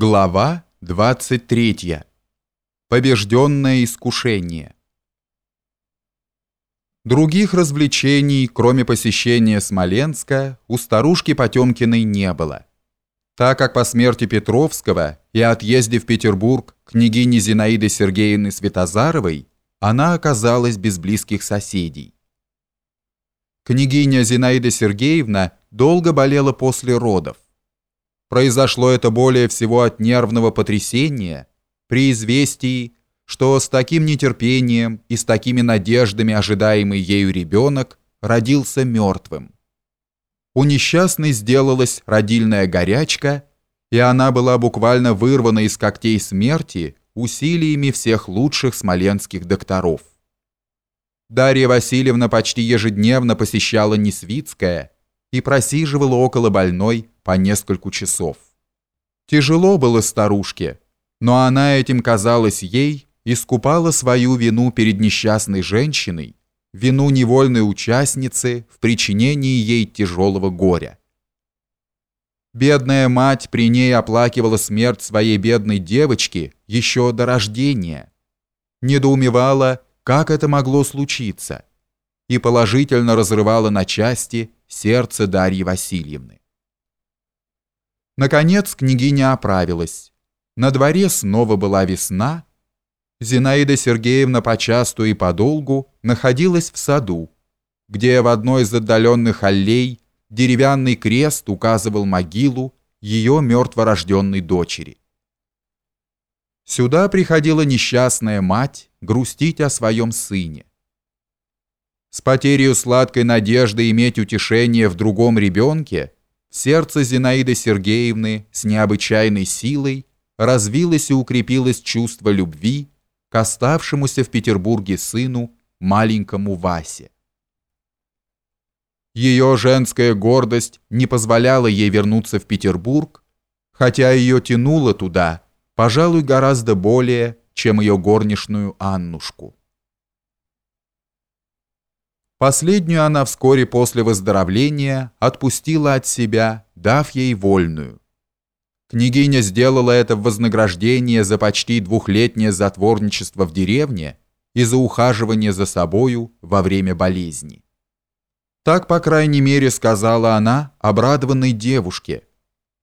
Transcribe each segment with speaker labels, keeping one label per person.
Speaker 1: Глава 23. Побежденное искушение. Других развлечений, кроме посещения Смоленска, у старушки Потемкиной не было. Так как по смерти Петровского и отъезде в Петербург княгини Зинаиды Сергеевны Светозаровой она оказалась без близких соседей. Княгиня Зинаида Сергеевна долго болела после родов. Произошло это более всего от нервного потрясения при известии, что с таким нетерпением и с такими надеждами ожидаемый ею ребенок родился мертвым. У несчастной сделалась родильная горячка, и она была буквально вырвана из когтей смерти усилиями всех лучших смоленских докторов. Дарья Васильевна почти ежедневно посещала Несвицкое и просиживала около больной по нескольку часов. Тяжело было старушке, но она этим казалась ей, искупала свою вину перед несчастной женщиной, вину невольной участницы в причинении ей тяжелого горя. Бедная мать при ней оплакивала смерть своей бедной девочки еще до рождения, недоумевала, как это могло случиться, и положительно разрывала на части сердце Дарьи Васильевны. Наконец княгиня оправилась. На дворе снова была весна. Зинаида Сергеевна почасту и подолгу находилась в саду, где в одной из отдаленных аллей деревянный крест указывал могилу ее мертворожденной дочери. Сюда приходила несчастная мать грустить о своем сыне. С потерей сладкой надежды иметь утешение в другом ребенке – Сердце Зинаиды Сергеевны с необычайной силой развилось и укрепилось чувство любви к оставшемуся в Петербурге сыну, маленькому Васе. Ее женская гордость не позволяла ей вернуться в Петербург, хотя ее тянуло туда, пожалуй, гораздо более, чем ее горничную Аннушку. Последнюю она вскоре после выздоровления отпустила от себя, дав ей вольную. Княгиня сделала это в вознаграждение за почти двухлетнее затворничество в деревне и за ухаживание за собою во время болезни. Так, по крайней мере, сказала она обрадованной девушке,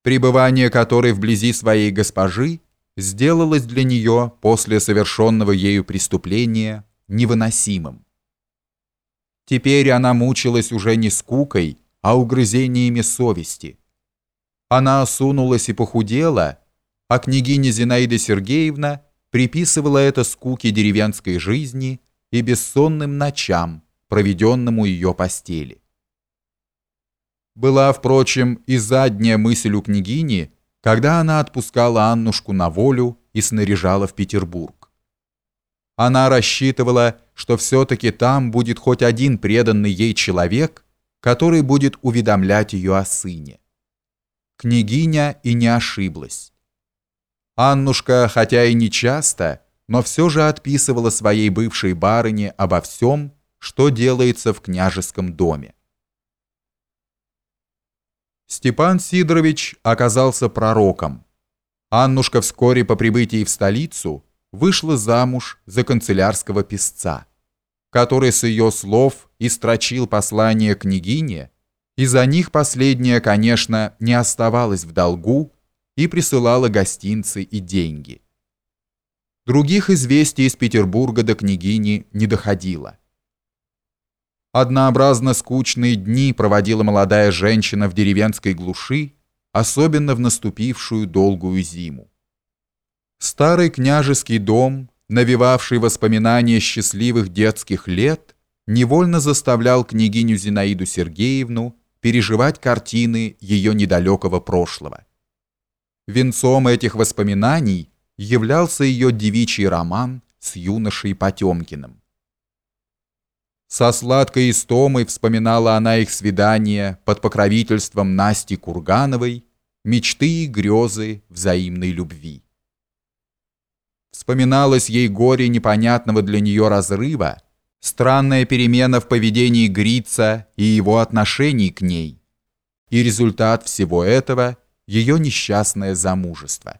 Speaker 1: пребывание которой вблизи своей госпожи сделалось для нее после совершенного ею преступления невыносимым. Теперь она мучилась уже не скукой, а угрызениями совести. Она осунулась и похудела, а княгиня Зинаида Сергеевна приписывала это скуке деревенской жизни и бессонным ночам, проведенному ее постели. Была, впрочем, и задняя мысль у княгини, когда она отпускала Аннушку на волю и снаряжала в Петербург. Она рассчитывала, что все-таки там будет хоть один преданный ей человек, который будет уведомлять ее о сыне. Княгиня и не ошиблась. Аннушка, хотя и не часто, но все же отписывала своей бывшей барыне обо всем, что делается в княжеском доме. Степан Сидорович оказался пророком. Аннушка вскоре по прибытии в столицу вышла замуж за канцелярского писца, который с ее слов истрочил послание княгине, и за них последняя, конечно, не оставалась в долгу и присылала гостинцы и деньги. Других известий из Петербурга до княгини не доходило. Однообразно скучные дни проводила молодая женщина в деревенской глуши, особенно в наступившую долгую зиму. Старый княжеский дом, навевавший воспоминания счастливых детских лет, невольно заставлял княгиню Зинаиду Сергеевну переживать картины ее недалекого прошлого. Венцом этих воспоминаний являлся ее девичий роман с юношей Потемкиным. Со сладкой истомой вспоминала она их свидание под покровительством Насти Кургановой, мечты и грезы взаимной любви. Вспоминалось ей горе непонятного для нее разрыва, странная перемена в поведении Грица и его отношений к ней. И результат всего этого – ее несчастное замужество.